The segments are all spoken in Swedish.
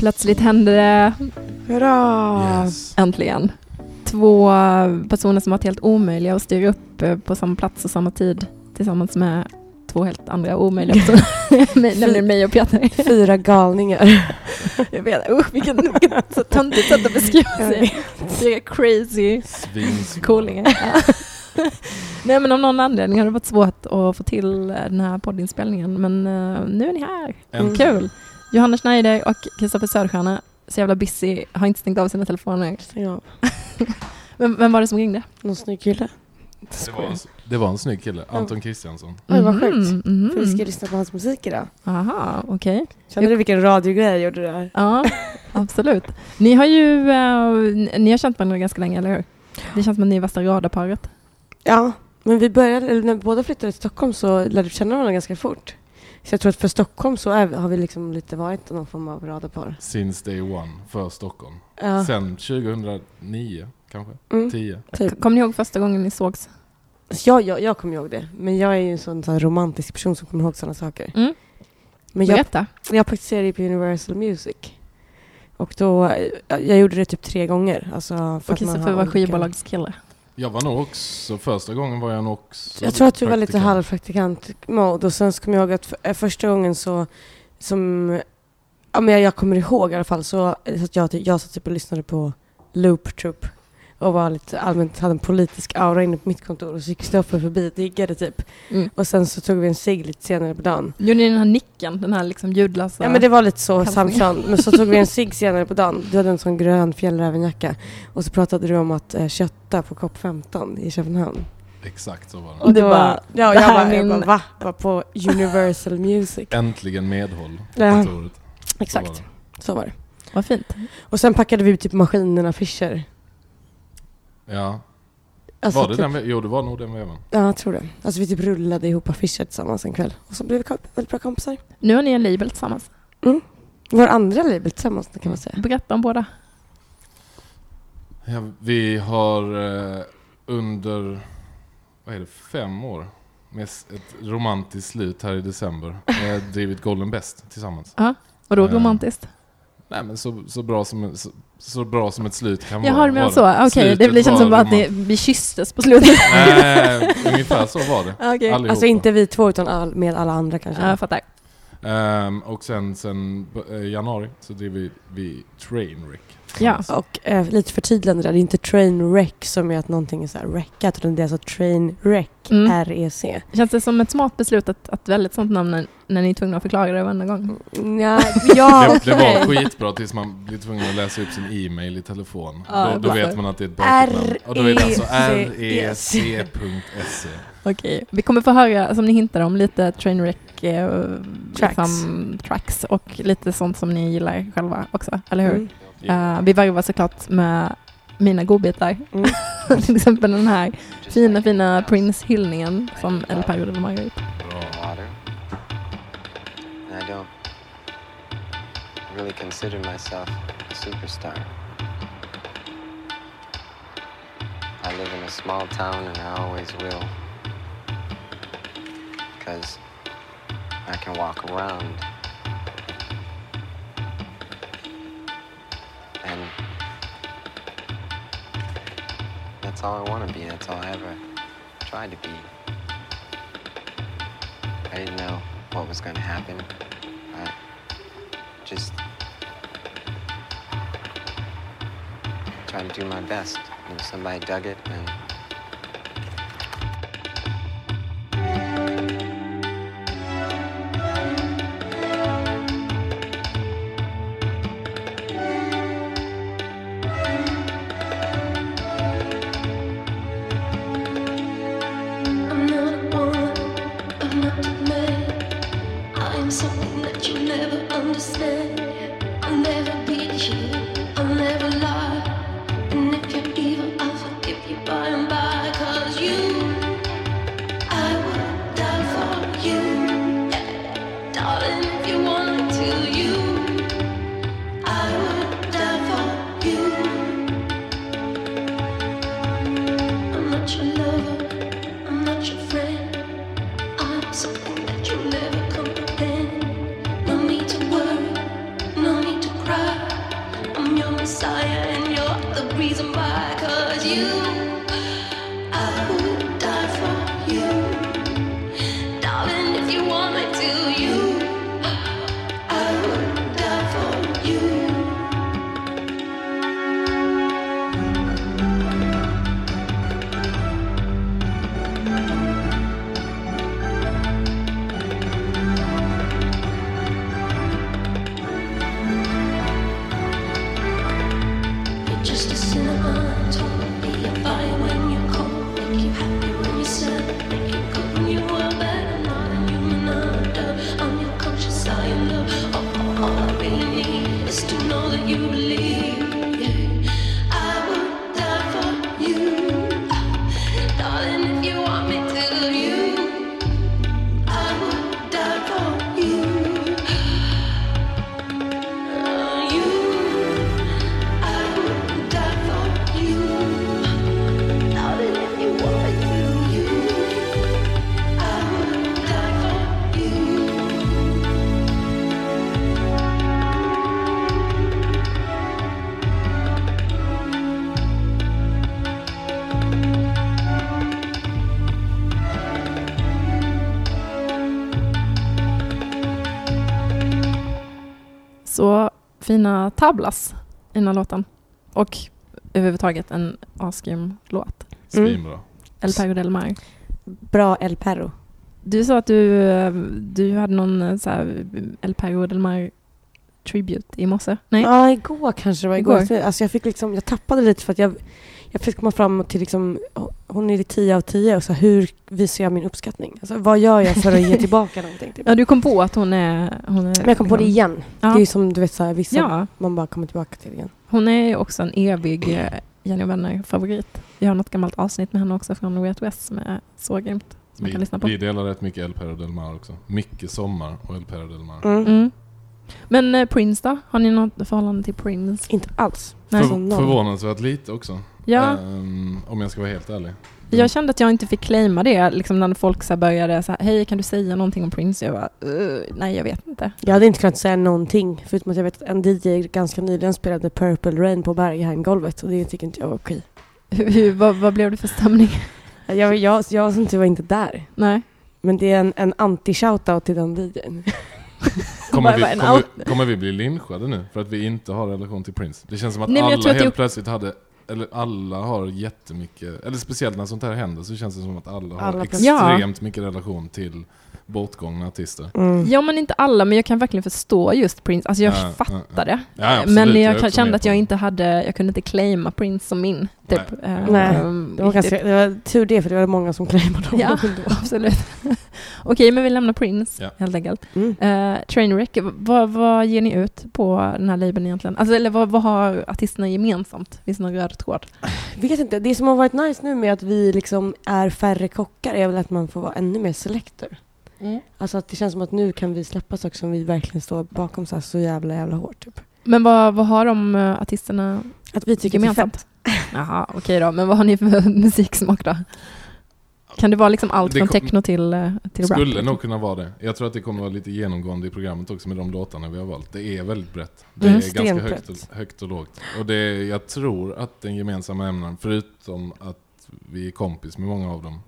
Plötsligt hände det Hurra! Yes. äntligen. Två personer som varit helt omöjliga att styra upp eh, på samma plats och samma tid tillsammans med två helt andra omöjliga personer. Mig- Nämligen mig och Peter. Fyra galningar. Jag vet, usch vilken, vilket så töntigt sätt att beskriva sig. Fyra crazy coolingar. Nej men av någon anledning har det varit svårt att få till den här poddinspelningen men eh, nu är ni här. Äntligen. Kul! Johanna Schneider och Kristoffer Söderstjärna, så jävla busy, har inte stängt av sina telefoner. Ja. Vem, vem var det som ringde? Någon snygg kille. Det var, en, det var en snygg kille, Anton Kristiansson. Oj, vad Mhm, sjukt. mhm. För vi ska lyssna på hans musik idag. Aha, okej. Kände du vilken radiogrej jag gjorde där? Ja, absolut. Ni har ju eh, ni har känt varandra ganska länge, eller hur? Det känns som att ni är värsta radarparet. Ja, men vi började, eller när vi båda flyttade till Stockholm så lärde vi känna varandra ganska fort. Så jag tror att för Stockholm så är, har vi liksom lite varit någon form av radarpar. Since day one för Stockholm. Ja, Sen 2009 kanske? mm, 10? typ. Kommer ni ihåg första gången ni sågs? Ja, jag, jag kommer ihåg det. Men jag är ju en sån, sån här romantisk person som kommer ihåg sådana saker. Mm. Men jag, Berätta. jag praktiserade ju på Universal Music. Och då, eh, jag gjorde det typ tre gånger. Alltså för Och att man Kristoffer har var olika- skivbolagskille. Jag var nog också, första gången var jag nog också Jag tror att du var lite praktikant. halvpraktikant-mode och sen så kommer jag ihåg att för, eh, första gången så som, ja men jag, jag kommer ihåg i alla fall så, så att jag, jag satt typ och lyssnade på Loop Troop och var lite allmänt, hade en politisk aura inne på mitt kontor och så gick Kristoffer förbi och diggade typ. Mm. Och sen så tog vi en cigg lite senare på dagen. Gjorde ni den här nicken, den här liksom ljudlösa? Ja men det var lite så samklang. Men så tog vi en cigg senare på dagen. Du hade en sån grön fjällrävenjacka. Och så pratade du om att eh, kötta på COP15 i Köpenhamn. Exakt så var det. Och det då- var- ja, jag, bara, jag min- bara, va? Var på Universal Music. Äntligen medhåll på Ja. kontoret. Så var Exakt, det. så var det. Vad fint. Och sen packade vi typ maskinerna Fischer. Ja, Alltså, var det typ, den? Jo, det var nog den vevan. Ja, jag tror det. Alltså vi typ rullade ihop affischer tillsammans en kväll. Och så blev vi komp- väldigt bra kompisar. Nu har ni en label tillsammans. Vår andra label tillsammans kan man säga. Berätta om båda. Ja, vi har eh, under, vad är det, fem år med ett romantiskt slut här i december eh, drivit Golden Best tillsammans. Vadå Ja. romantiskt? Nej men så, så, bra, som, så, så bra som ett slut kan Jaha, vara. menar var så. det. Okej, det Slutet blir känns som bara att ni, vi kysstes på slutet. Nej, ungefär så var det. Allihopa. Alltså inte vi två utan all, med alla andra kanske. Ja, jag fattar. Ehm, och sen, sen eh, januari så driver vi, vi Trainwreck. Ja. Och eh, lite förtydligande där, det är inte train wreck som är att någonting är så här wreckat utan det är alltså train wreck, Mm. R-E-C. Känns det som ett smart beslut att, att välja ett sånt namn när, ni är tvungna att förklara det varenda gång? Ja, ja Det, det var skitbra tills man blir tvungen att läsa upp sin e-mail i telefon. Ja, då, då varför? vet man att det är ett bakåt namn. Och då är det alltså R-E-C. rec.se. Okej. Vi kommer få höra, som ni hintar om, lite Trainwreck eh, Tracks. Liksom, tracks och lite sånt som ni gillar själva också, eller hur? Mm. Eh, vi varvar såklart med mina godbitar. Mm. Till exempel den här fina, fina Prince-hyllningen som El Perro de har gjort. I don't really consider myself a superstar. I live in a small town and I always will. Because I can walk around. And that's all I want to be. That's all I ever tried to be. I didn't know what was going to happen. I just tried to do my best. And if somebody dug it, then Så fina tablas i den här låten. Och överhuvudtaget en asgrym låt. Svinbra. El Perro del Mar. Bra El Perro. Du sa att du, du hade någon eh, så här El Perro del Mar tribute i morse. Nej? Ja, igår kanske det var. Igår. Igår. Alltså jag, fick liksom, jag tappade lite för att jag, jag fick komma fram till liksom, hon är det 10 av 10 och så hur visar jag min uppskattning? Alltså, vad gör jag för att ge tillbaka någonting? Typ? Ja, du kom på att hon är... Hon är Men jag kom på det igen. Ja. Det är ju som du vet, så här, vissa Ja, man bara kommer tillbaka till igen. hon är ju också en evig eh, Jenny och vänner-favorit. Vi har något gammalt avsnitt med henne också från Way Out West som är så grymt. Som man Vi, kan lyssna på. vi delar rätt mycket El Perro del Mar också. Mycket sommar och El Perro del Mar. Mm. Mm. Men eh, Prince då? Har ni något förhållande till Prince? Inte alls. Nej. Alltså, För, noll. förvånansvärt lite också. Ja, Ehm, om jag ska vara helt ärlig. jag kände att jag inte fick claima det. Liksom när folk så här började så här, hej kan du säga någonting om Prince? Jag bara, "Uh, nej jag vet inte. Jag hade inte kunnat säga någonting förutom att jag vet att en DJ ganska nyligen spelade Purple Rain på Berghain-golvet och det tycker inte jag var okej. Hur, vad, vad blev det för stämning? Jag, jag, jag som tur var inte där. nej. Men det är en, en anti-shoutout till den DJn. Kommer vi, kommer, kommer vi bli lynchade nu för att vi inte har relation till Prince? Det känns som att Nej, alla helt plötsligt hade, eller alla har jättemycket, eller speciellt när sånt här händer så känns det som att alla har Alla extremt mycket relation till bortgångna artister. Mm. Ja men inte alla, men jag kan verkligen förstå just Prince. Alltså jag Ja, fattar ja, det. Ja, men jag, också kände att jag inte hade, jag kunde inte claima Prince som min. Typ. Nej. Eh, Nej, ehm, Det var, ganska, det var tur det, för det var många som claimade honom. Ja, absolut. Okej, men vi lämnar Prince Ja. helt enkelt. Mm. Uh, Trainwreck, vad, vad ger ni ut på den här labeln egentligen? Alltså, eller vad, vad har artisterna gemensamt? Finns det någon röd tråd? Vet inte, det som har varit nice nu med att vi liksom är färre kockar är väl att man får vara ännu mer selector. Alltså att det känns som att nu kan vi släppa saker som vi verkligen står bakom så, här så jävla jävla hårt. Typ. Men vad, vad har de uh, artisterna Att vi tycker det är gemensamt? Jaha, okej då. Men vad har ni för musiksmak då? Kan det vara liksom allt Det från techno till, eh, till rap? Skulle nog kunna vara det. Jag tror att det kommer vara lite genomgående i programmet också med de låtarna vi har valt. Det är väldigt brett. Det Mm. är ganska högt och, högt och lågt. Och det, jag tror att den gemensamma ämnen, förutom att vi är kompis med många av dem,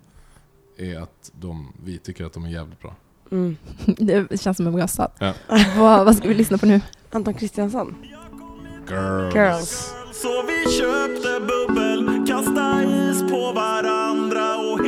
är att de, vi tycker att de är jävligt bra. Mm. Det känns som en bra start. Ja. vad, vad ska vi lyssna på nu? Anton Kristiansson. Girls. Girls. Så vi köpte bubbel, kasta is på varandra och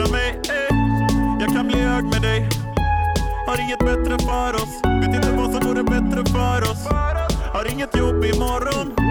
pusha mig? ey. Jag kan bli hög med dig Har inget bättre för oss Vet inte vad som vore bättre för oss Har inget jobb imorgon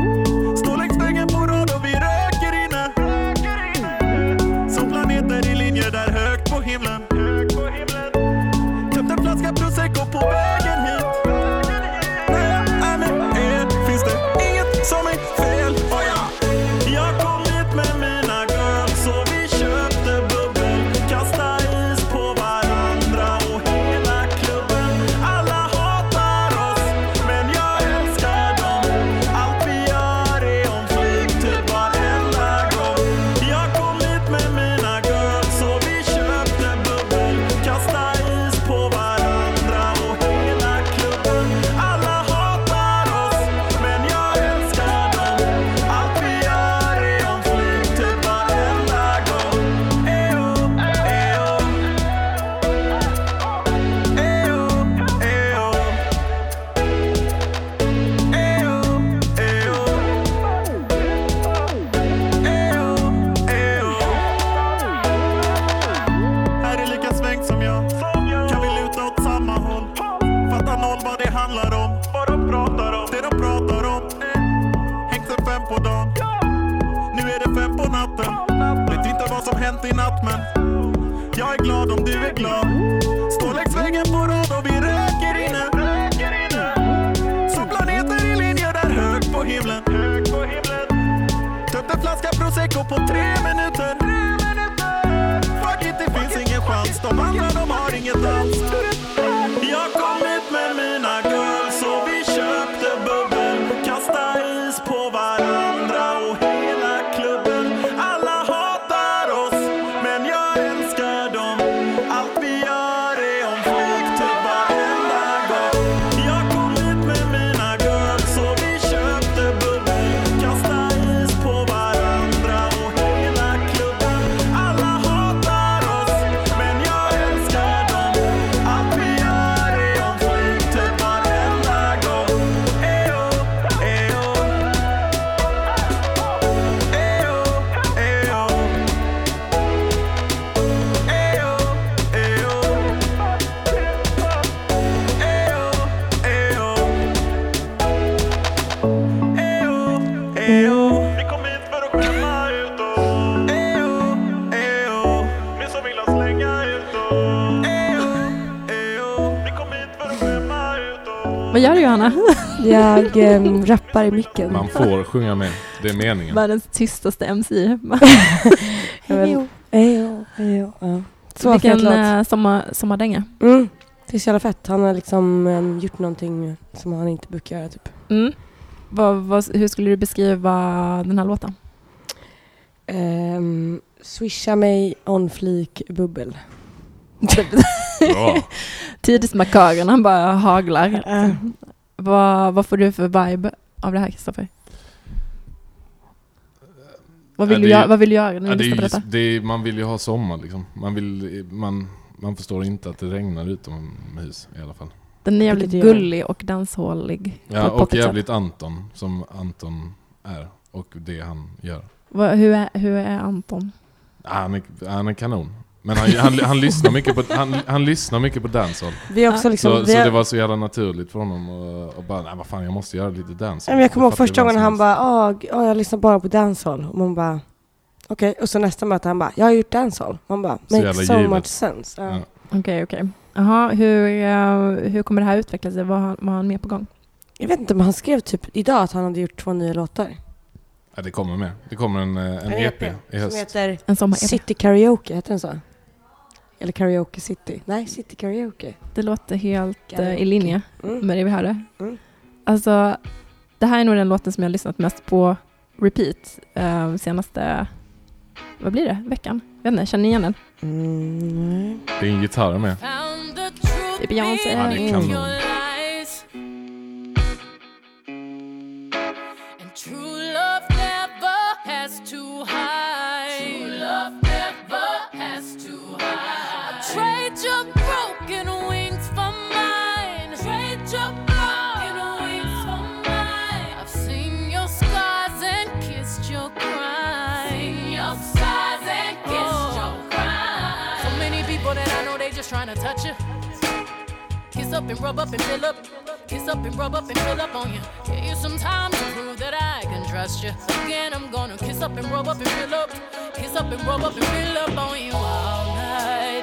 Vad gör du Johanna? Jag ähm, rappar i micken. Man får sjunga med. Det är meningen. Världens tystaste MC. Jag vet- Ejo, ejo, ja. Så Vilken eh, sommar, sommardänga. Mm. Det är så jävla fett. Han har liksom ähm, gjort någonting som han inte brukar göra typ. Mm. Vad, vad, hur skulle du beskriva den här låten? Um, swisha mig on fleek bubbel. Bra. Tidsmarkörerna bara haglar. Vad, vad får du för vibe av det här Kristoffer? Vad vill, Ja, du, göra, vad vill du göra när Ja, du lyssnar på detta? det är, man vill ju ha sommar liksom. Man, vill, man, man förstår inte att det regnar utomhus i alla fall. Den är jävligt gör- gullig och danshålig. på Ja, och jävligt Anton, som Anton är. Och det han gör. Vad, hur, är, hur är Anton? Han är, han är kanon. Men han, han, han, lyssnar mycket på, han, han lyssnar mycket på dancehall. Vi också Ja. liksom... Så, vi så har, det var så jävla naturligt för honom och, och bara, nej vad fan jag måste göra lite dancehall. men jag kommer ihåg första gången som han bara, åh, jag lyssnar bara på dancehall. Och man bara, okej. Och så nästa möte han bara, jag har gjort dancehall. Man bara, makes so givet. much sense. Ja. Ja. Okej, okej. Jaha, hur, eh, hur kommer det här utveckla sig? Vad, har- vad har han med på gång? Jag vet inte, men han skrev typ idag att han hade gjort två nya låtar. Ja, det kommer med. Det kommer en, eh, en EP i Som höst. heter En sommar City Karaoke, heter den så? Eller Karaoke City? Nej, City Karaoke. Det låter helt Karaoke. i linje Mm. med det vi hörde. Mm. Alltså, det här är nog den låten som jag har lyssnat mest på repeat eh, senaste, vad blir det, veckan? Jag vet inte, känner ni igen den? Mm, nej. Det är en gitarr med. Det är Beyoncé. Ja, det är kanon. Kiss up and rub up and fill up. Kiss up and rub up and fill up on you. Give you some time to prove that I can trust you. Again, I'm gonna kiss up and rub up and fill up. Kiss up and rub up and fill up on you all night.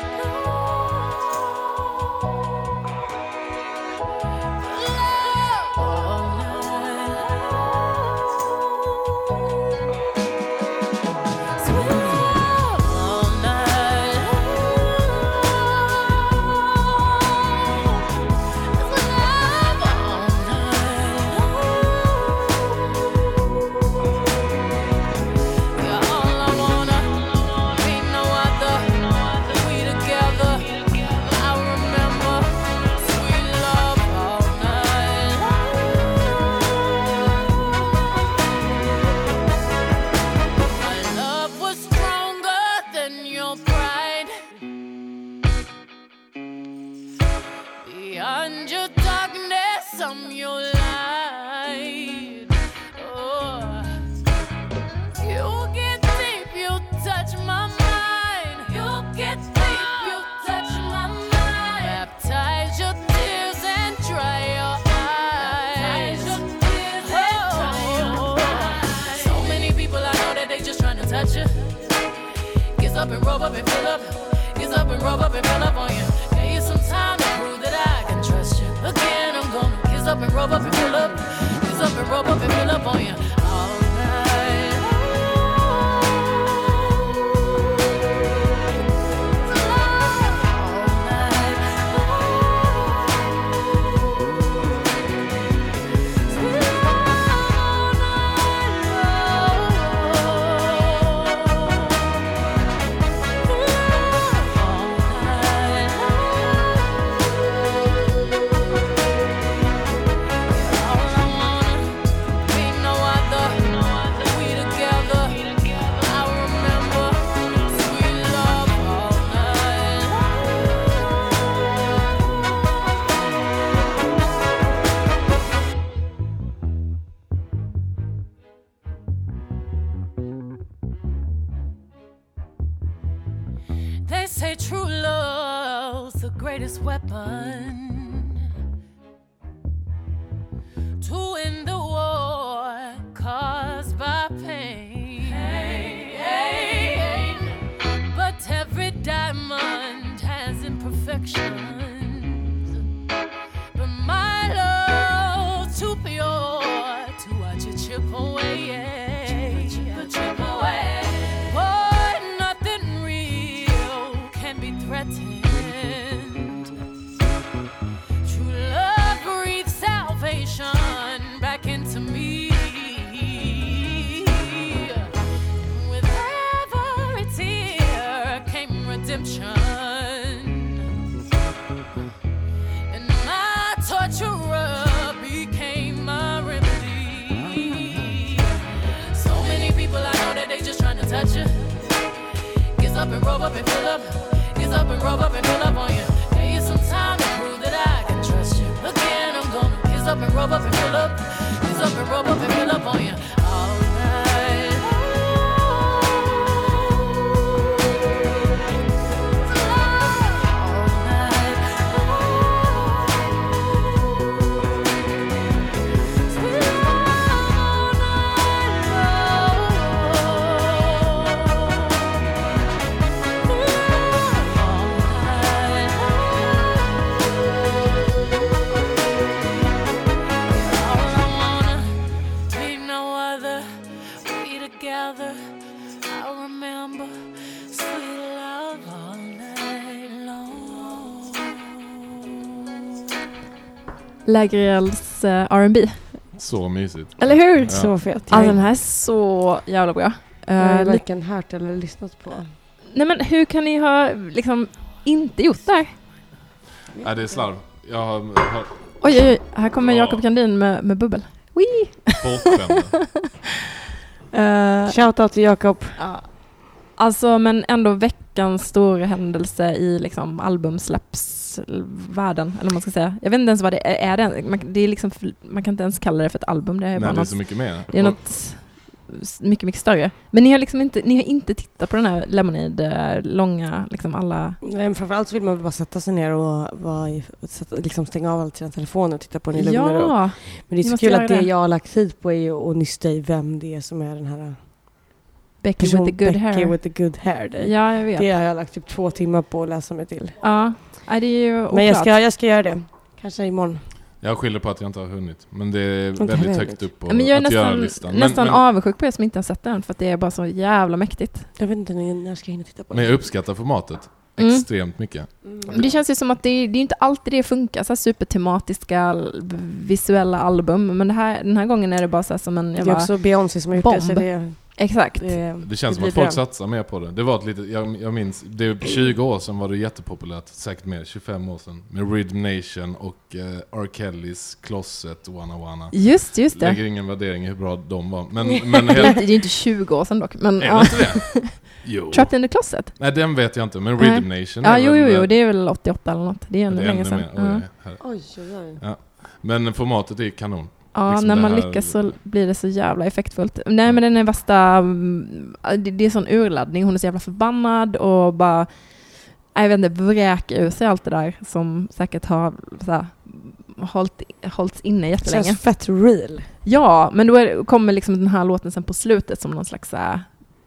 Lägerelds uh, R&B. Så mysigt. Eller hur? Ja. Så fet. Alltså Jag den här är så jävla bra. jag Eh, har lite- varken hört eller lyssnat på. nej men hur kan ni ha liksom inte gjort det här? Nej, det är slarv. Jag har, har Oj, oj, oj. Här kommer Ja. Jakob Kandin med, med bubbel. Wee! Eh, Shoutout till Jakob. ja. Alltså, men ändå veckans stora händelse i liksom albumsläppsvärlden, eller man ska säga. Jag vet inte ens vad det är. är det, man, det är liksom, man kan inte ens kalla det för ett album. Det är, Nej, bara det är något, så mycket mer. det är något mycket, mycket större. Men ni har liksom inte, ni har inte tittat på den här Lemonade, eh, långa, liksom alla... Nej, men framförallt så vill man väl bara sätta sig ner och sätta, liksom stänga av allt sina telefoner och titta på den i lugn. Ja! Men det är så kul att det det. jag har lagt tid på är att nysta i vem det är som är den här Becky person with the good Becky hair. with the good hair. Det, Ja, jag vet. det har jag lagt typ två timmar på att läsa mig till. Ja, Nej, det är ju Men jag oklart. ska, jag ska göra det. Kanske imorgon. Jag skyller på att jag inte har hunnit. Men det är Inte väldigt högt upp på Ja, men jag är att göra nästan, listan. Men, nästan men, avundsjuk på er som inte har sett den för att det är bara så jävla mäktigt. Jag vet inte när jag ska hinna titta på men jag det. uppskattar formatet Mm. extremt mycket. Men Det känns ju som att det, är- det är inte alltid det funkar, så här supertematiska visuella album. Men det här, den här gången är det bara så här som en Det är jävla... också Beyoncé som har gjort bomb. det. Så det, Exakt. det, Det känns som blir att folk satsar mer på det. Det var ett litet, jag, jag minns, det är 20 år sedan var det jättepopulärt, säkert mer, 25 år sedan. Med Rhythm Nation och eh, R. Kellys Closet, Wanna Wanna. Just, just det. Lägger ingen värdering i hur bra de var. Men, men Det är, helt, inte, det är inte 20 år sedan dock. Men, är ja. det inte det? Jo. Trapped in the closet? Nej, den vet jag inte, men Nej. Rhythm Nation Ja, jo, jo, jo, det är väl 88 eller något. Det är ännu det är ännu sedan. mer. Ja. Oj, oj, oj, oj. Men formatet är kanon. Ja, Liksom när det man här- lyckas så blir det så jävla effektfullt. Nej, men den är värsta... mm, Det, det är sån urladdning. Hon är så jävla förbannad och bara... Jag vet inte, vräker ur sig allt det där som säkert har så här, hållit, hållits inne Det jättelänge. känns fett real. Ja, men då är, kommer liksom den här låten sen på slutet som någon slags så här,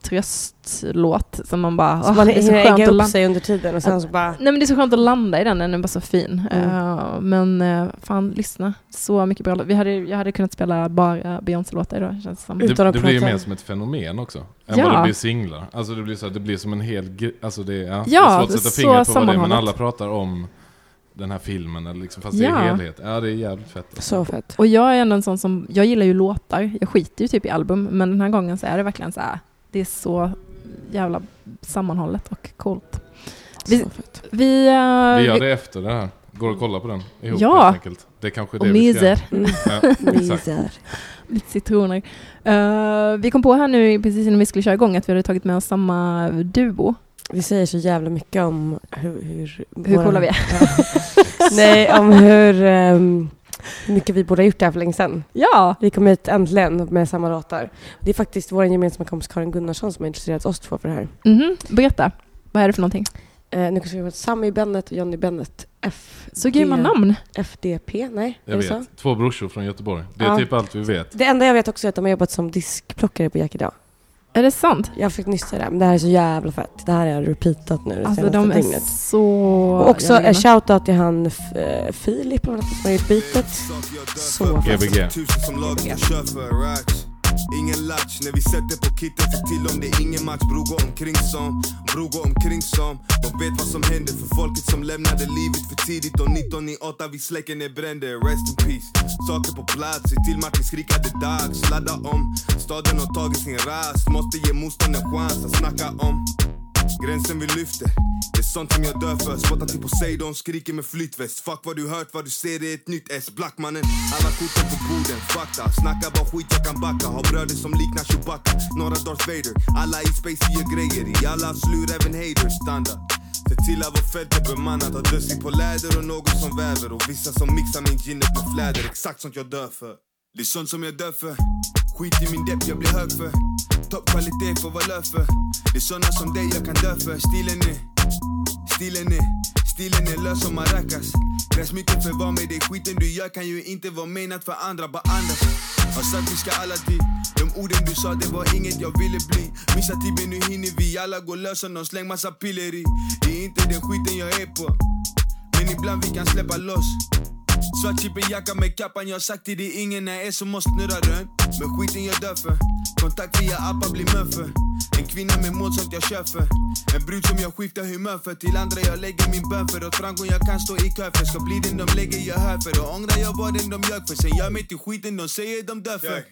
tröstlåt som man bara, Så åh, man det är så skönt att upp landa. sig under tiden och sen så bara... Nej men det är så skönt att landa i den, den är bara så fin. Mm. Eh, men uh, fan, lyssna. Så mycket bra vi hade, Jag hade kunnat spela bara Beyoncé-låtar idag känns det som. Utan Det, att det blir ju mer som ett fenomen också. Än Ja. vad det blir singlar. Alltså det blir, så att det blir som en hel... gre- Alltså det, ja, det Ja, är svårt att sätta fingret på vad det är, men alla pratar om den här filmen, eller liksom, fast det Ja. är helhet. Ja, det är jävligt fett. Så fett. Och jag är ändå en sån som, jag gillar ju låtar, jag skiter ju typ i album, men den här gången så är det verkligen så här, det är så jävla sammanhållet och coolt. Vi, Så fett. vi, eh, Vi gör det efter det här. Går och kollar på den ihop Ja. helt enkelt. Det är kanske och det vi ska göra. Mm. Lite citroner. Eh, vi kom på här nu precis innan vi skulle köra igång att vi hade tagit med oss samma duo. Vi säger så jävla mycket om hur... Hur, Hur våra- coola vi är. Nej, om hur um, mycket vi borde ha gjort det här för länge sedan. Ja! Vi kom hit äntligen med samma låtar. Det är faktiskt vår gemensamma kompis Karin Gunnarsson som har intresserat oss två för det här. Mhm. Berätta, vad är det för någonting? Eh, nu kanske vi har Sammy Bennett och Johnny Bennett. F Så grymma D- namn. FDP? Nej, är Jag det så? vet. Två brorsor från Göteborg. Det är Ja. typ allt vi vet. Det enda jag vet också är att de har jobbat som diskplockare på Jack idag. Är det sant? Jag fick nyss det, men det här är så jävla fett. Det här har jag repeatat nu det Alltså senaste de är dygnet. så... Och också en grymma. shoutout till han F- eh, Filip som har gjort beatet. Så fett. Gbg. Ingen latch när vi sätter på kitten för till om det är ingen match. Bror gå omkring som, bror gå omkring som. De vet vad som händer för folket som lämnade livet för tidigt. Och 19 i 8 vi släcker ner bränder. Rest in peace. Saker på plats, se till Martin skrika det är dags. Ladda om, staden har tagit sin rast. Måste ge motstånd en chans att snacka om. Gränsen vi lyfter, det är sånt som jag dör för. Spottar till Poseidon, skriker med flytväst. Fuck vad du hört, vad du ser det är ett nytt S. Blackmannen, alla korten på borden Fakta, snacka bara skit jag kan backa. Har bröder som liknar Chewbacca. Några Darth Vader, alla i space vi gör grejer I alla slur även haters, standard. Se till att vårt fält är bemannat. Har dussin på läder och någon som väver. Och vissa som mixar min gin upp med fläder. Exakt sånt jag dör för. Det är sånt som jag dör för. Skit i min depp jag blir hög för. Toppkvalitet får vad löper för Det är såna som dig jag kan dö för Stilen är, stilen är, stilen är lös som maracas. Krävs mycket för vad med dig Skiten du gör kan ju inte vara menat för andra Bara andas Har sagt vi ska alla dit De orden du sa det var inget jag ville bli. Missa tiden nu hinner vi alla gå lös och släng massa piller i Det är inte den skiten jag är på. Men ibland vi kan släppa loss. Svart jacka med kappan, jag har sagt till dig ingen är som måste snurra runt. Men skiten jag dör för. Kontakt via appar blir muffer En kvinna med mål sånt jag kör för En brud som jag skiftar humör för. Till andra jag lägger min bön för Åt framgång jag kan stå i kö för. Ska bli den de lägger gehör för. Och ångrar jag var den de ljög för. Sen gör mig till skiten de säger de dör för.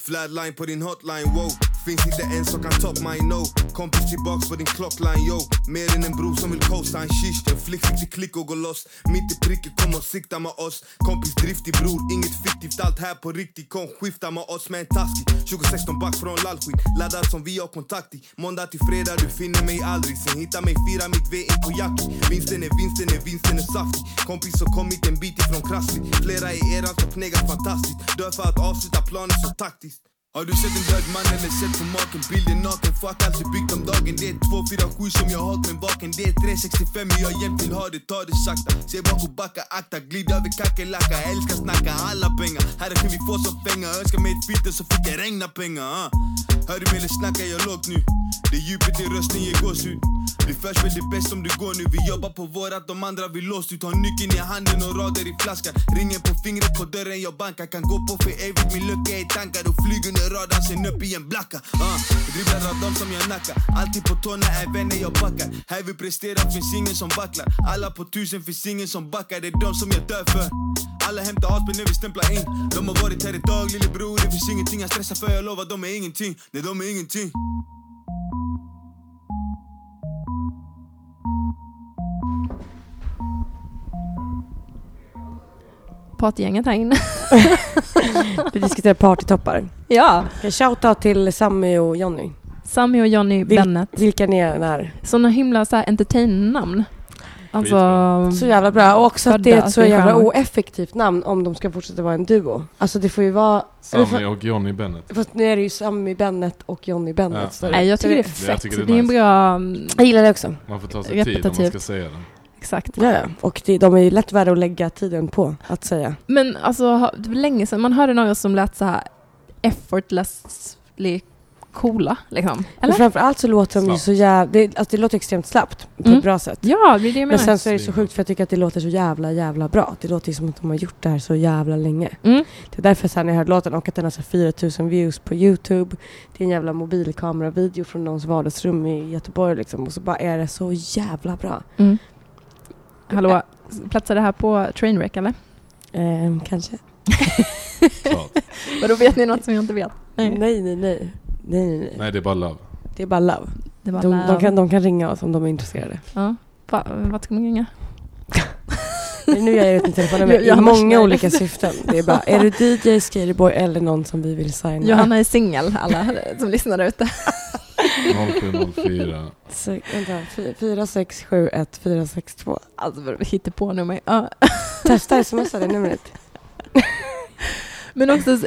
Flatline på din hotline, wow Finns inte en som kan top my no. Kompis tillbaks på din clockline, yo. Mer än en bror som vill coasta en shish. En flick fick till klick och gå loss. Mitt i pricken, kom och sikta med oss. Kompis driftig bror, inget fiktivt. Allt här på riktigt, kom skifta med oss med en taskig, 2016 back från lallskit. Laddad som vi har kontakt i. Måndag till fredag, du finner mig aldrig. Sen hitta mig, fira mitt V in på Jackie. Vinsten är vinsten är vinsten är saftig. Kompis som kommit en bit ifrån krassligt Flera i eran som knegar fantastiskt. Dör för att avsluta planen så taktiskt har du sett en död man eller sett på maken? Bilden naken, fuck allt är byggt om dagen. Det är 247 som jag hållt mig vaken. Det är 365 men jag jämt vill ha det, ta det sakta. Se bak och backa, akta, glid över kackerlacka. Älskar snacka, alla pengar. Här kan vi får som pengar Önskar mig ett filter så fick jag regna pengar uh. Hör du mig eller snackar jag lågt nu? Det är djupet i rösten ger gåshud Vi förs väl det bäst om du går nu. Vi jobbar på vårat, de andra vill låst ut. Har nyckeln i handen och rader i flaskan. Ringen på fingret på dörren jag bankar. Kan gå på för evigt, min lucka är tankad. Och flyg under radarn, sen upp i en blacka. Uh. Dribblar av dem som jag nackar. Alltid på tårna, även när jag backar. Här vi presterar finns ingen som vacklar. Alla på tusen finns ingen som backar. Det är de som jag dör för. Alla hämtar aspen när vi stämplar in. De har varit här ett tag lillebror. Det finns ingenting jag stressar för. Jag lovar de är ingenting. Nej de är ingenting. Partygänget här inne. Vi diskuterar partytoppar. ja, Okay, shoutout till Sammy och Jonny. Sammy och Johnny Vil- Bennett. Vilka ni är där. Sådana himla så här entertain-namn. Alltså. Så jävla bra. Och också att det är ett så jävla oeffektivt namn om de ska fortsätta vara en duo. Alltså det får ju vara... Sammy och Johnny Bennett. Fast nu är det ju Sammy Bennett och Johnny Bennett. Ja. nej, jag tycker det är fett. Det det är, är en nice. bra... Jag gillar det också. Man får ta sig tid om man ska säga det. Exakt. Ja, ja. Och det, de är ju lätt värda att lägga tiden på att säga. Men alltså, det var länge sedan man hörde några som lät så här effortlessly coola. Liksom. Men Eller? framförallt så låter de ju så jävla... Det, alltså det låter extremt slappt på Mm. ett bra sätt. Ja, det är det jag Men menar. sen så är det så sjukt för jag tycker att det låter så jävla, jävla bra. Det låter ju som att de har gjort det här så jävla länge. Mm. Det är därför sen när jag hörde låten och att den har så 4000 views på Youtube. Det är en jävla mobilkameravideo från någons vardagsrum i Göteborg liksom. Och så bara är det så jävla bra. Mm. Hallå, platsar det här på Trainwreck eller? Ehm, kanske? Vadå, vet ni något som jag inte vet? Nej, nej, nej. Nej, nej, nej. Nej, det är bara love. Det är bara love. Det var De, love. de, kan, de kan ringa oss om de är intresserade. Ja. Va, vart ska man ringa? Nu gör jag ut min telefonnummer i Johanna många olika syften. Det är bara, är du DJ, Skaterboy eller någon som vi vill signa? Johanna är singel, alla som lyssnar där ute. 0704. Så, vänta, fy- 4671 462. Alltså hittar på nummer. Ja. Testa smsa det numret. Men också, så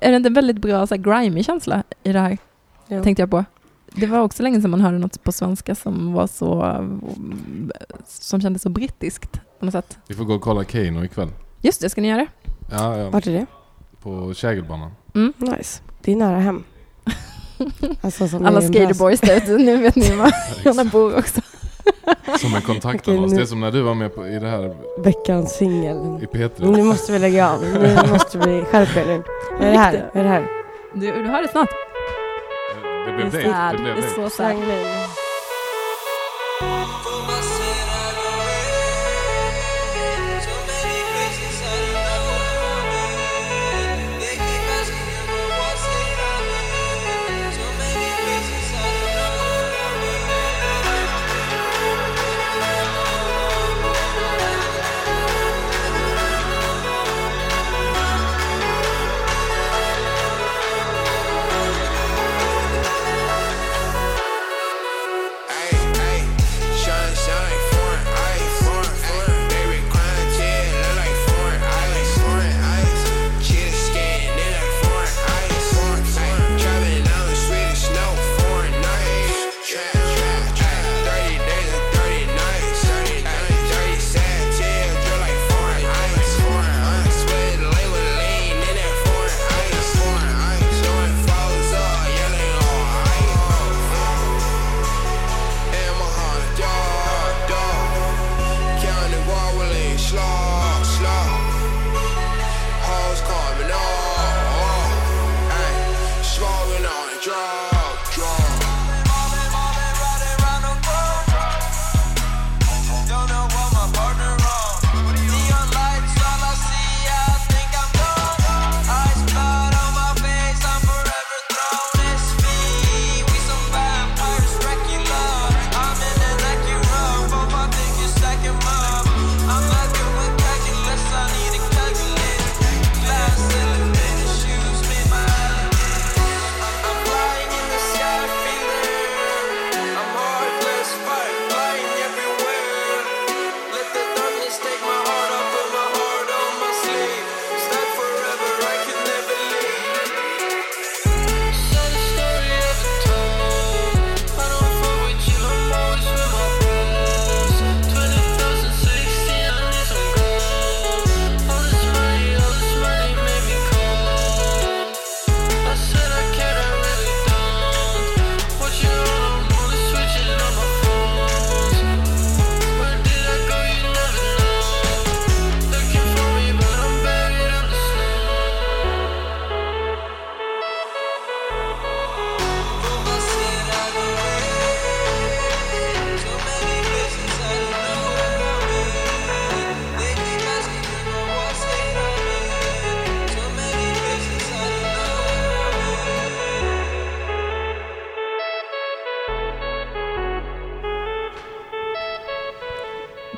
är det inte en väldigt bra så här, grimy känsla i det här? Jo. Tänkte jag på. Det var också länge sedan man hörde något på svenska som var så, mm, som kändes så brittiskt på något sätt. Vi får gå och kolla Kano ikväll. Just det, ska ni göra det? Ja, ja Vart är det? på Kägelbanan. Nice. Det är nära hem. Alltså, som Alla skaterboys där ute, nu vet ni var Jonna bor också. Som en Okej, kontaktannons. nu- Det är som när du var med på, i det här Veckans singel. i P3. Nu måste vi lägga av. Nu måste vi skärpa er nu. Vad är det här? Vad är det här? Du, du hör det snart. Det blev Det det. blev Det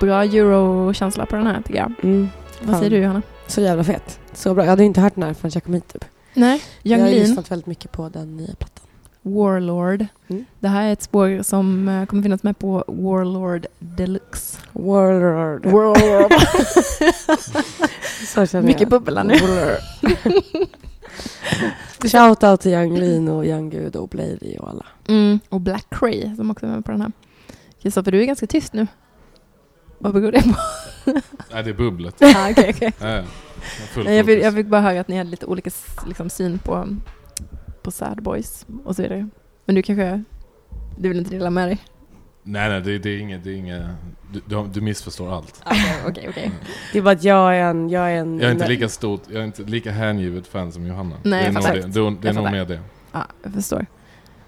Bra euro-känsla på den här tycker jag. Mm. Vad säger du Johanna? Så jävla fet. Så bra. Jag hade inte hört den här förrän jag kom hit typ. Nej, Jag Young har Lean, lyssnat väldigt mycket på den nya plattan. Warlord. Mm. Det här är ett spår som eh, kommer finnas med på Warlord Deluxe. Warlord. Warlord. Så känner Mycket jag. bubbla nu. Shoutout till Young Lean och Young Gud och Blady och alla. Mm. Och Black Cray som också är med på den här. Kristoffer, du är ganska tyst nu. Vad beror det på? Nej, det är bubblet. ah, okay, okay. Jag Nej, jag, fick, jag fick bara höra att ni hade lite olika liksom, syn på, på Sad Boys och så vidare. Men du kanske, du vill inte dela med dig? Nej, nej, det, det är inget, det är inget du, du, du missförstår allt. Okej, okej. Det är bara att jag är en... Jag är, en Jag är inte lika stort, jag är inte lika hängivet fan som Johanna. Nej, det är nog det, det, är- det är Jag nog mer det. Ja, jag förstår.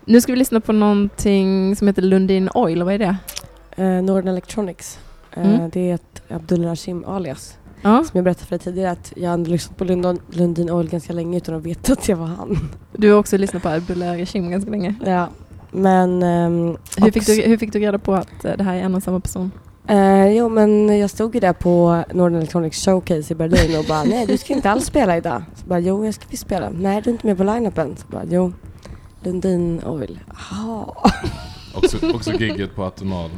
Nu ska vi lyssna på någonting som heter Lundin Oil, vad är det? Eh, Norden Electronics. Eh, Mm. Det är ett Abdul Rashim alias. Ja, Som jag berättade för dig tidigare att jag hade lyssnat på Lundin, Lundin Oil ganska länge utan att veta att jag var han. du har också lyssnat på Abdullah Regim ganska länge. Ja. Men... ehm, Hur fick, du, hur fick du reda på att eh, det här är en och samma person? Eh, jo men jag stod ju där på Norden Electronics Showcase i Berlin och bara nej du ska inte alls spela idag. Så bara jo jag ska visst spela. Nej du är inte med på line-upen. Så bara jo. Lundin Oil. Jaha. Också, också gigget på Atonal.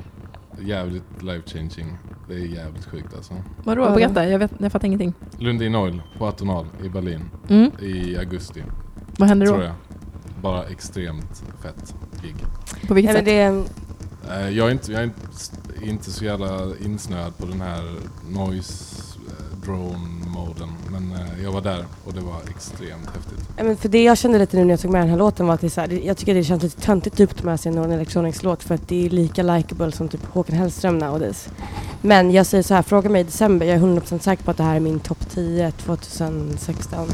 Jävligt life changing. Det är jävligt sjukt alltså. Vadå? Berätta, jag, vet, jag fattar ingenting. Lundin Oil på Atonal i Berlin Mm. i augusti. Vad händer då? Tror jag. Bara extremt fett gig. På vilket sätt? det Eh, Jag är inte, jag är inte, så jävla insnöad på den här noise eh, moden. Men eh, jag var där och det var extremt häftigt. Ja, men för det jag kände lite nu när jag tog med den här låten var att det så här, jag tycker det känns lite töntigt typ att ta med sig en Norden Electronics låt för att det är lika likeable som typ Håkan Hellström nowadays. Men jag säger så här, fråga mig i december, jag är 100% säker på att det här är min topp 10 2016.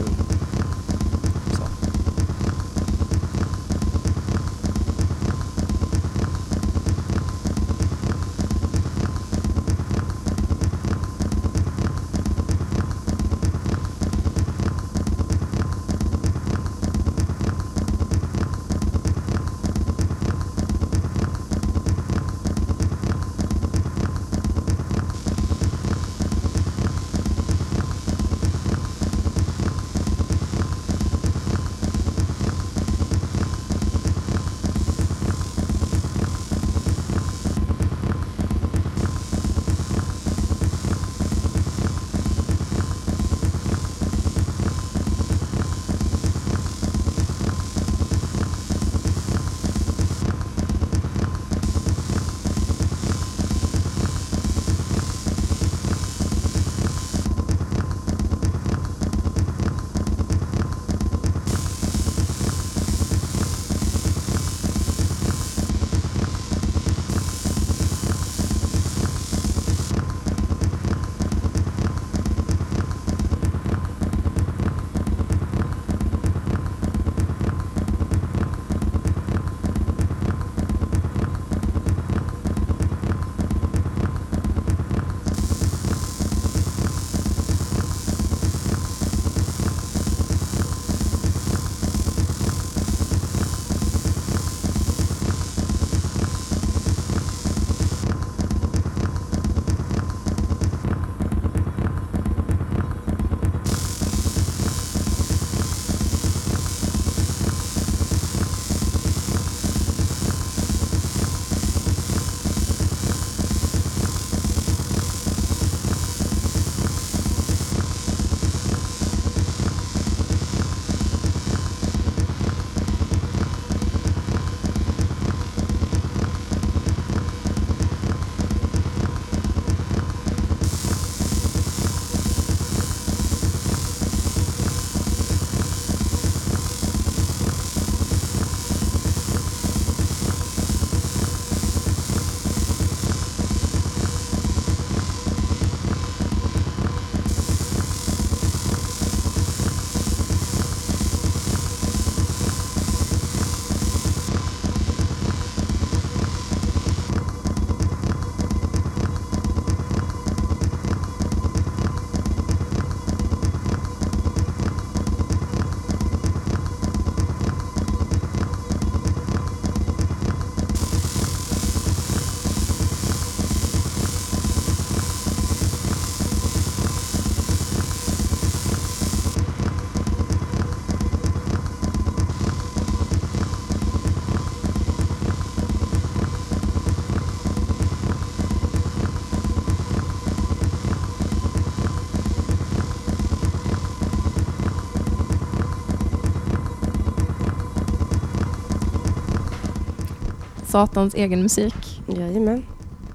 Satans egen musik. Jajamän.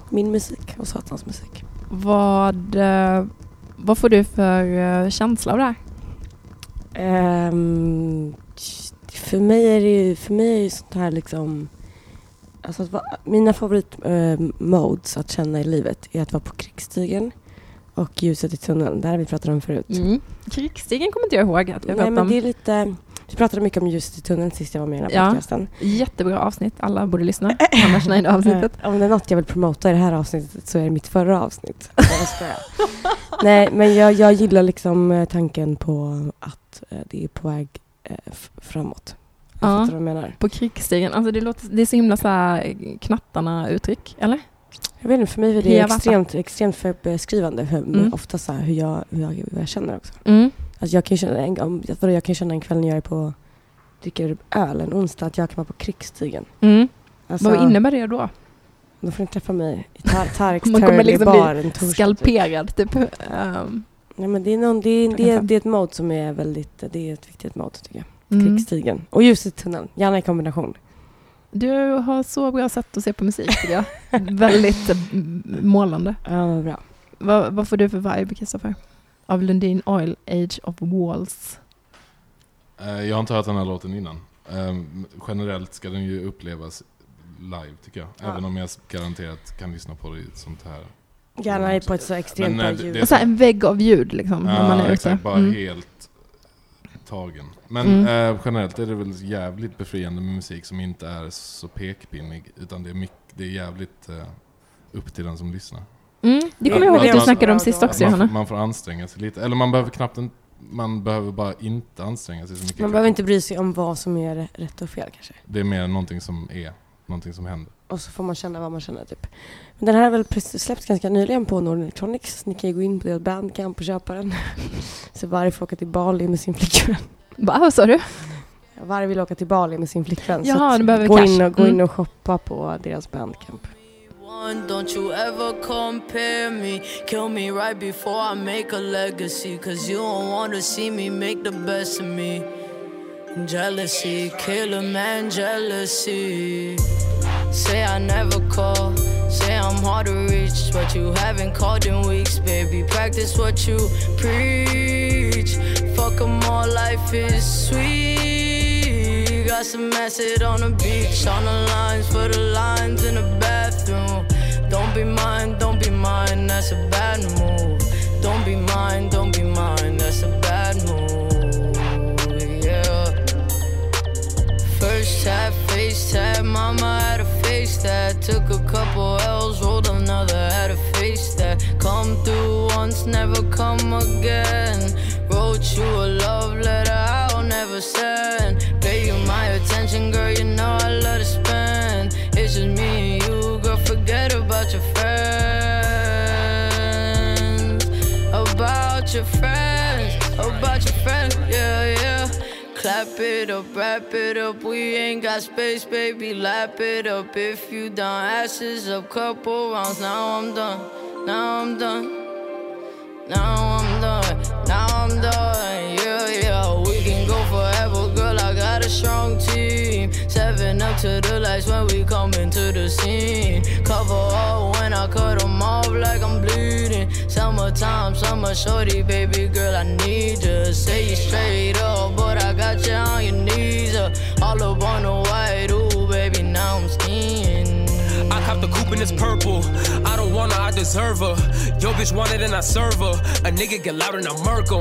Min musik och Satans musik. Vad, eh, vad får du för eh, känsla av det här? Ehm, för mig är det ju, för mig är sånt här liksom Alltså att vara, mina favorit eh, modes att känna i livet är att vara på krigsstigen och ljuset i tunneln. Det här har vi pratat om förut. Mm. Krigsstigen kommer inte jag ihåg att vi har Nej pratat men om. det är lite, vi pratade mycket om ljuset i tunneln sist jag var med i den här Ja. podcasten. Jättebra avsnitt, alla borde lyssna. Annars nöjda avsnittet. Eh, Om det är något jag vill promota i det här avsnittet så är det mitt förra avsnitt. Nej. Nej, men jag, jag gillar liksom eh, tanken på att eh, det är på väg eh, framåt. Jag Ja. fattar vad jag menar. På krigsstigen, alltså det, låter, det är så himla så här knattarna uttryck, eller? Jag vet inte, för mig är det extremt, extremt för beskrivande. För Mm. Ofta så hur jag, hur, jag, hur jag känner också. Mm. Alltså jag kan ju känna, en, jag, kan känna en kväll när jag är på dricker öl en onsdag att jag kan vara på krigsstigen. Mm. Alltså, Vad innebär det då? Då får ni träffa mig i Tar- Tareks Man kommer liksom bar bli en torsdag. typ. Skalperad, typ. Um, Nej, men det, är någon, det, är, det, är, det är ett mode som är väldigt, det är ett viktigt mode tycker jag. mm. Krigsstigen. Och ljuset i tunneln, gärna i kombination. Du har så bra sätt att se på musik, tycker jag. Väldigt eh, målande. Ja, vad bra. Vad, vad får du för vibe, Kristoffer? Av Lundin Oil, Age of Walls. Eh, Jag har inte hört den här låten innan. Ehm, Generellt ska den ju upplevas live tycker jag. Ja. Även om jag garanterat kan lyssna på det i ett sånt här. Gärna på ett så extremt bra det- ljud. det- så en vägg av ljud, liksom, när man är ute. exakt. Bara Mm. helt tagen. Men Mm. eh, generellt är det väl jävligt befriande med musik som inte är så pekpinnig. Utan det är, mycket, det är jävligt eh, upp till den som lyssnar. Mm. Det kommer Ja, jag ihåg att du man- snackade om sist också, Johanna. får, man får anstränga sig lite. Eller man behöver knappt en, man behöver bara inte anstränga sig så mycket. Man behöver inte bry sig om vad som är rätt och fel kanske. Det är mer någonting som är, någonting som händer. Och så får man känna vad man känner typ. Men den här har väl precis släppts ganska nyligen på Nord Electronics. Ni kan ju gå in på deras bandcamp och köpa den. så Varg får åka till Bali med sin flickvän. Va, vad sa du? Varg vill åka till Bali med sin flickvän. Jaha, så gå, cash. in och, gå Mm. in och shoppa på deras bandcamp. Don't you ever compare me. Kill me right before I make a legacy. Cause you don't wanna see me make the best of me. Jealousy, kill a man, jealousy. Say I never call, say I'm hard to reach, but you haven't called in weeks, baby. Practice what you preach. Fuck 'em all, life is sweet. Got some acid on the beach, on the lines for the lines in the bathroom. Don't be mine, don't be mine, that's a bad move. Don't be mine, don't be mine, that's a bad move. Yeah. First half, face tag, mama had a face that. Took a couple L's, rolled another, had a face that. Come through once, never come again. Wrote you a love letter, I'll never send. About your friends, yeah, yeah. Clap it up, wrap it up. We ain't got space, baby. Lap it up. If you done ashes up, couple rounds. Now I'm done. Now I'm done. Now I'm done. Now I'm done. Yeah, yeah. We can go forever, girl. I got a strong team. To the lights when we come into the scene. Cover all when I cut them off like I'm bleeding. Summertime, summer shorty, baby girl, I need you. Say you straight up, but I got you on your knees. Uh, all up on the white, ooh, cop the coupe and it's purple. I don't her, I deserve her. Yo, bitch want it and I serve her. A nigga get loud and I murk.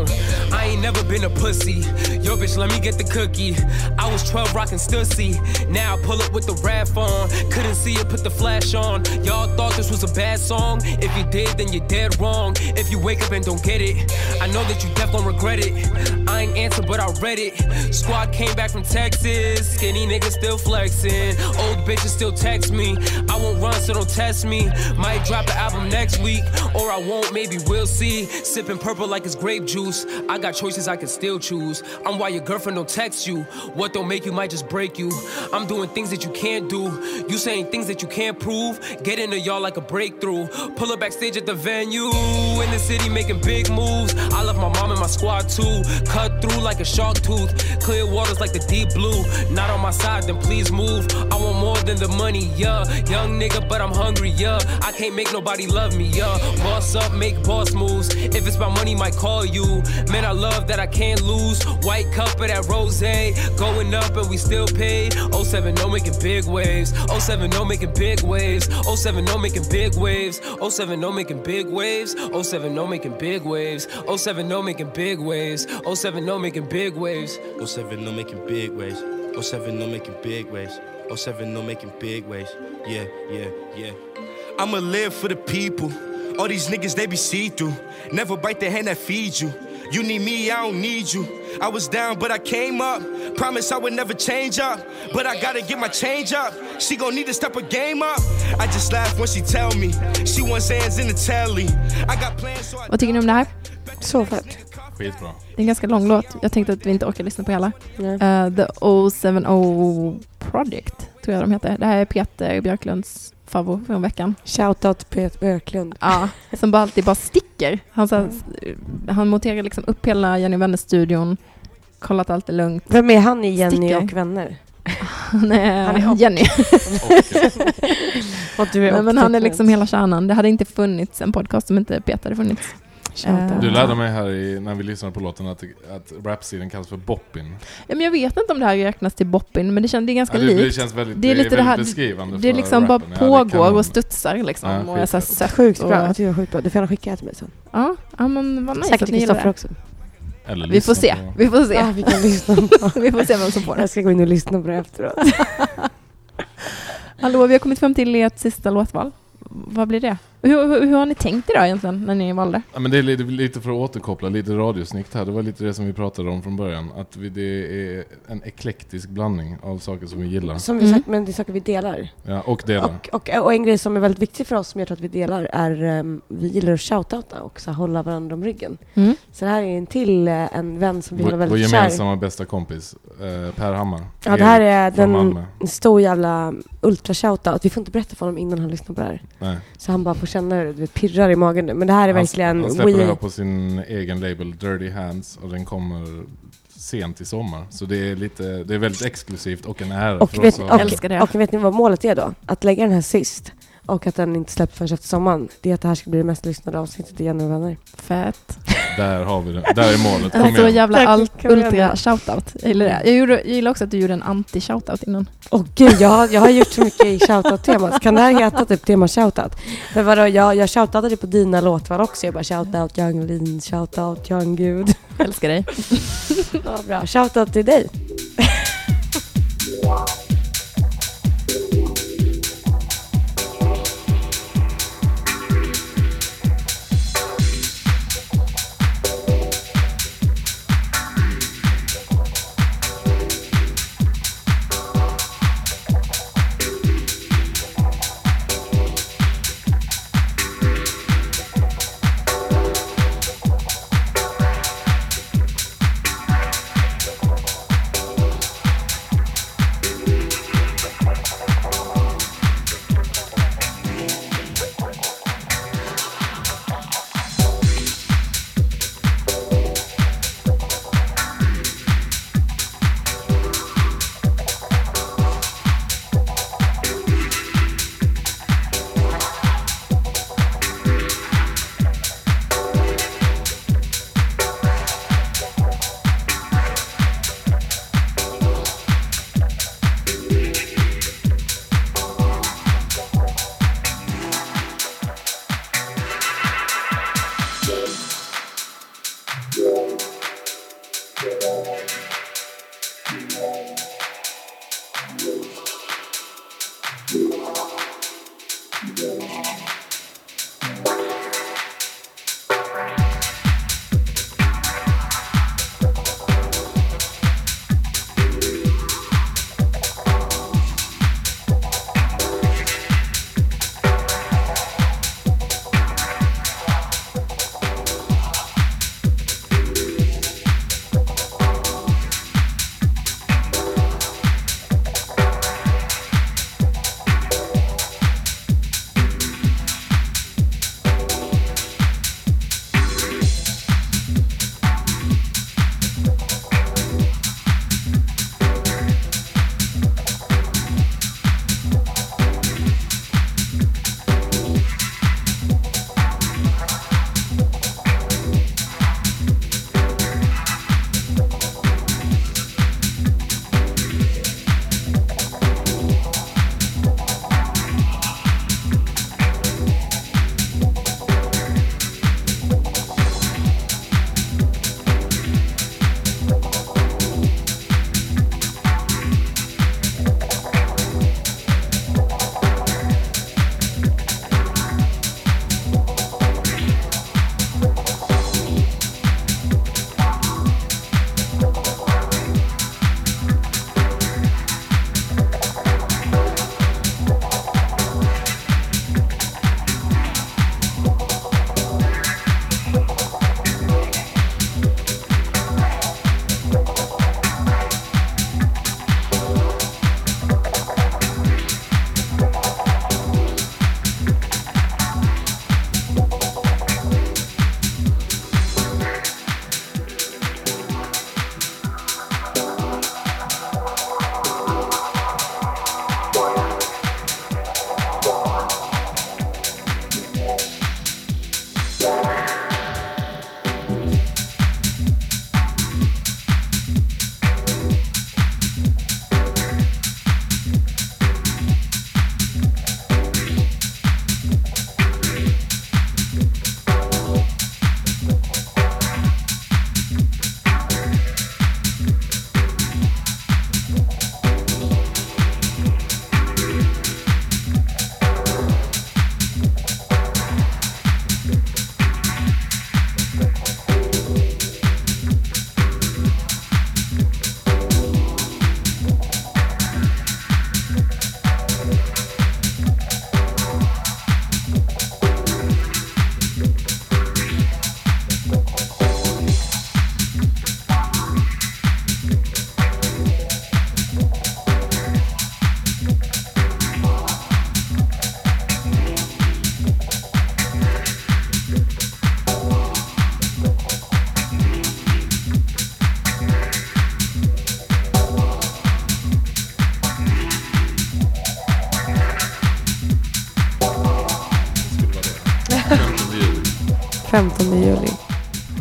I ain't never been a pussy. Yo, bitch, let me get the cookie. I was 12 rockin' Stussy. Now I pull up with the rap on. Couldn't see it, put the flash on. Y'all thought this was a bad song. If you did, then you're dead wrong. If you wake up and don't get it, I know that you def gon' regret it. Ain't answer, but I read it. Squad came back from Texas. Skinny niggas still flexing. Old bitches still text me. I won't run, so don't test me. Might drop an album next week, or I won't, maybe we'll see. Sipping purple like it's grape juice. I got choices I can still choose. I'm why your girlfriend don't text you. What don't make you might just break you. I'm doing things that you can't do. You saying things that you can't prove. Get into y'all like a breakthrough. Pull up backstage at the venue. In the city making big moves. I love my mom and my squad too. Cut through like a shark tooth. Clear waters like the deep blue. Not on my side, then please move. I want more than the money, yeah. Young nigga, but I'm I'm hungry, yeah. I can't make nobody love me, yeah. Boss up, make boss moves. If it's my money, might call you. Man, I love that I can't lose. White cup of that rose, going up and we still paid. 07, no making big waves. 07, no making big waves. 07, no making big waves. 07, no making big waves. 07, no making big waves. 07, no making big waves. 07, no making big waves. 07 no making big waves. 07 no making big waves. 07 no making big waves. Yeah, yeah, yeah. I'ma live for the people. All these niggas they be see through. Never bite the hand that feeds you. You need me, I don't need you. I was down, but I came up. Promise I would never change up. But I gotta get my change up. She gon' need to step her game up. I just laugh when she tell me. She wants hands in the telly. I got plans so I Vad tycker ni om det här? Så fett. Skitbra. Det är en ganska lång låt. Jag tänkte att vi inte orkar lyssna på hela. Nej. Eh, The 070 Project, tror jag de heter. Det här är Peter Björklunds favorit från veckan. Shoutout Peter Björklund. Ja, som bara alltid bara sticker. Han, så här, han monterar liksom upp hela Jenny Wenner-studion, kollar att allt är lugnt. Vem är han i Jenny Sticker. och vänner? Han är, Han är- Jenny. Och du är Nej, men han är liksom hela kärnan. Det hade inte funnits en podcast om inte Peter hade funnits. Shoutout. Du lärde mig här i, när vi lyssnade på låten att, att rapsidan kallas för boppin. Ja, men jag vet inte om det här räknas till boppin, men det, känns, det är ganska Ja, det, det likt. känns väldigt, det är lite det här, beskrivande det är för liksom bara rappen. Ja, det kan pågår och studsar liksom. Ja, och är så sött Sjukt och- bra. Jag tycker det var sjukt bra. Du får gärna skicka det till mig sen. Ja, ja men vad nice Säkert att ni gillar det. också. Eller Vi får se. Vi får se. Ja, vi kan lyssna på. vi får se vem som får det. Jag ska gå in och lyssna på det efteråt. Hallå, vi har kommit fram till ert sista låtval. Vad blir det? Hur, hur, hur har ni tänkt idag egentligen när ni valde? Ja, men det är lite, lite för att återkoppla, lite radiosnitt här. Det var lite det som vi pratade om från början. Att vi, det är en eklektisk blandning av saker som vi gillar. Som vi Mm. sagt, men det är saker vi delar. Ja, och delar. Och, och, och en grej som är väldigt viktig för oss, som jag tror att vi delar, är um, vi gillar att shoutouta och så hålla varandra om ryggen. Mm. Så det här är en till eh, en vän som vi Vår, vår väldigt kär. gemensamma bästa kompis, eh, Per Hammar. Ja, det här är den en stor jävla ultra shoutout. Vi får inte berätta för honom innan han lyssnar på det här. Nej. Så han bara får känna hur det pirrar i magen nu. Men det här är Han, verkligen... han släpper det här we, på sin egen label Dirty Hands och den kommer sent i sommar. Så det är, lite, det är väldigt exklusivt och en ära och, för vet, oss. och, Älskar det. och vet ni vad målet är då? Att lägga den här sist och att den inte släpps förrän efter sommaren. Det är att det här ska bli det mest lyssnade avsnittet i Jenny och vänner. Fett. Där har vi det. Där är målet. Kom Alltså igen. jävla Tack, all, kom igen. ultra shoutout. Jag gillar det. Jag, gjorde, jag gillar också att du gjorde en anti-shoutout innan. Åh gud, jag, har- jag har gjort så mycket i shoutout-temat. Kan det här heta typ tema shoutout? För vadå, jag, jag shoutoutade på dina låtval också. Jag bara shoutout Young Lean, shoutout Young Gud. Älskar dig. Ja, bra. Shoutout till dig.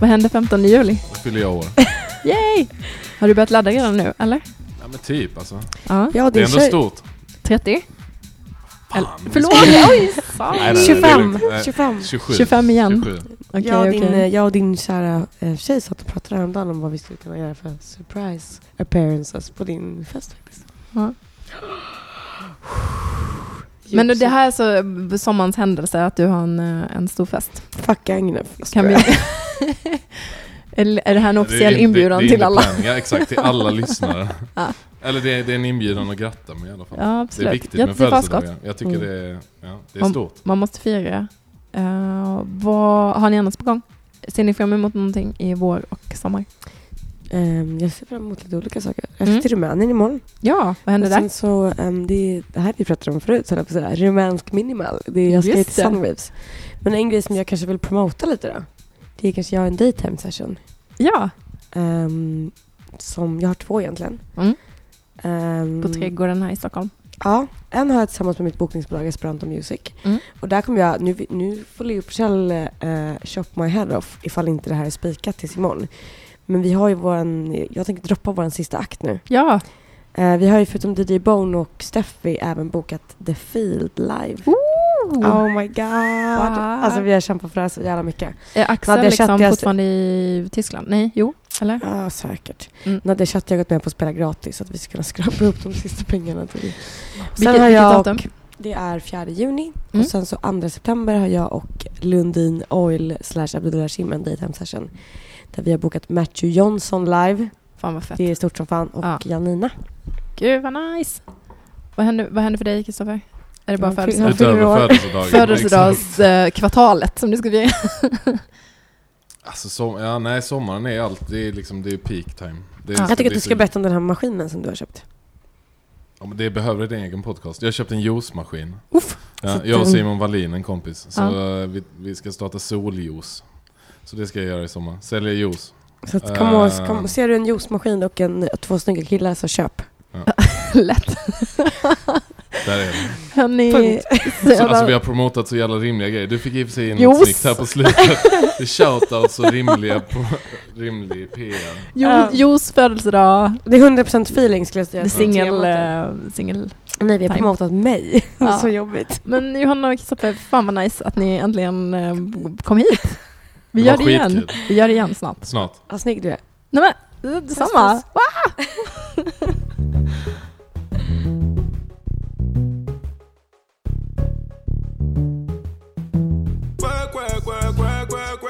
Vad händer 15 juli? Då fyller jag år. Yay! Har du börjat ladda redan nu, eller? Ja men typ alltså. Ja. Ja, Det är din ändå stort. 30? Fan, Eller, förlåt, oj! Nej, nej, nej, det är 25. lugnt. Nej, 25. 27. 25 igen. 27. Okej, jag, och din, okej. eh, jag och din kära eh, tjej satt och pratade häromdagen om vad vi skulle kunna göra för surprise appearances på din fest faktiskt. Ja. Men det här är så sommarens händelse, att du har en, eh, en stor fest. Fuck Agnef. Kan vi... Eller är det här en officiell Det är- inbjudan det, det är till alla? plan. Ja exakt, till alla lyssnare. Ja. Eller det är, det är en inbjudan att gratta med i alla fall. Ja, Det är absolut. viktigt med födelsedagar. Jag tycker Mm. det är, ja, det är Man- stort. Man måste fira. Uh, vad har ni annars på gång? Ser ni fram emot någonting i vår och sommar? Ehm, jag ser fram emot lite olika saker. Jag ska Mm. till Rumänien imorgon. Ja, vad händer Och där? sen så, ehm, det, det här vi pratade om förut, så på rumänsk minimal. Det är, jag ska Just till. Sunwaves. Men en grej som jag kanske vill promota lite då. Det är kanske jag har en daytime session. Ja, Ehm, som, jag har två egentligen. Mm. Ehm, på Trädgården här i Stockholm. Ja, en har jag tillsammans med mitt bokningsbolag Esperanto Music. Mm. Och där kommer jag, nu, nu får Leopold uh, shop my head off ifall inte det här är spikat tills imorgon. Men vi har ju våran, jag tänker droppa våran sista akt nu. Ja, Eh, vi har ju förutom DJ Bone och Steffi även bokat The Field live. Oh my god! Alltså vi har kämpat för det här så jävla mycket. är Axel Nadia liksom Chattias- fortfarande i Tyskland? Nej, jo, eller? Ja, säkert. Mm. Nadia Chatt har gått med på att spela gratis så att vi ska kunna skrapa ihop de sista pengarna till det. Sen Vilket, har vilket jag datum? Det är 4 juni Mm. och sen så 2 september har jag och Lundin Oil slash Abdullah Hashim en daytime session. Där vi har bokat Matthew Johnson live. Fan vad fett. Det är stort som fan. Och Ja. Janina. Gud vad nice. Vad händer, vad händer för dig Kristoffer? Är det bara födelsedag? Utöver födelsedagen. Födelsedagskvartalet som du ska göra. Alltså, som, ja, nej, sommaren är allt, det är liksom, det är peak time. Det, är- Ja. Jag tycker det att du ska berätta om den här maskinen som du har köpt. Ja, men det behöver en egen podcast. Jag har köpt en juicemaskin. Uff. Ja, jag och Simon Wallin, en kompis. Så Ja. eh, vi, vi ska starta soljuice. Så det ska jag göra i sommar. Sälja juice. Så att, kom och, Eh. kom, ser du en juicemaskin och en, två snygga killar så köp. Lätt. Där är det. Jävla- alltså vi har promotat så jävla rimliga grejer. Du fick i och för sig in något snyggt här på slutet. Shoutouts och rimliga på, rimlig PR. Jo, Ja. Jos födelsedag, Det är 100% feeling skulle jag säga. singel, eh, singel. Nej, vi har time. promotat mig. Ja. så jobbigt. Men Johanna och Kristoffer, fan vad nice att ni äntligen eh, kom hit. Vi Det gör det igen. Vi gör det igen snart. Snart. Vad snygg du är. Nej men, eh, detsamma.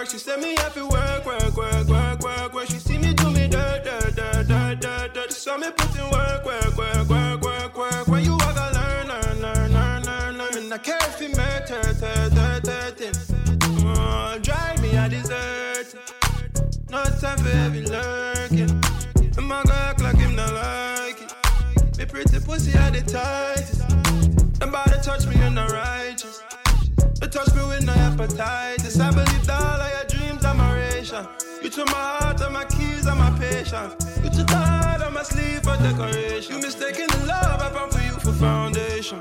She said me to work, work, work, work, work, work. She see me do me dirt, dirt, dirt, dirt, dirt, dirt. Saw me put in work, work, work, work, work, work. When you walk, I learn, learn, learn, learn, learn, learn. And I care if you matter, tur, tur, tur. Oh, drive me, I desert. No time for heavy lurking. And my girl act like him not like it. Me pretty pussy at the tightest. Nobody touch me, you're not righteous. You touch me with no appetite. I believe that all of your dreams are my ration. You took my heart and my keys and my patience. You took the heart on my sleeve for decoration. You mistaken the love I found for you for foundation.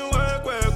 and work where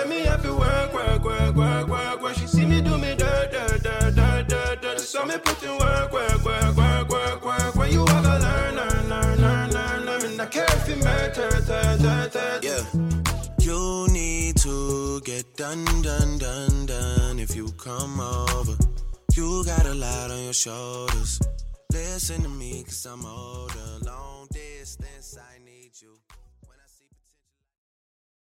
said me have to work, work, work, work, work, work. She see me do me dirt, dirt, dirt, dirt, dirt, dirt. Saw me put in work,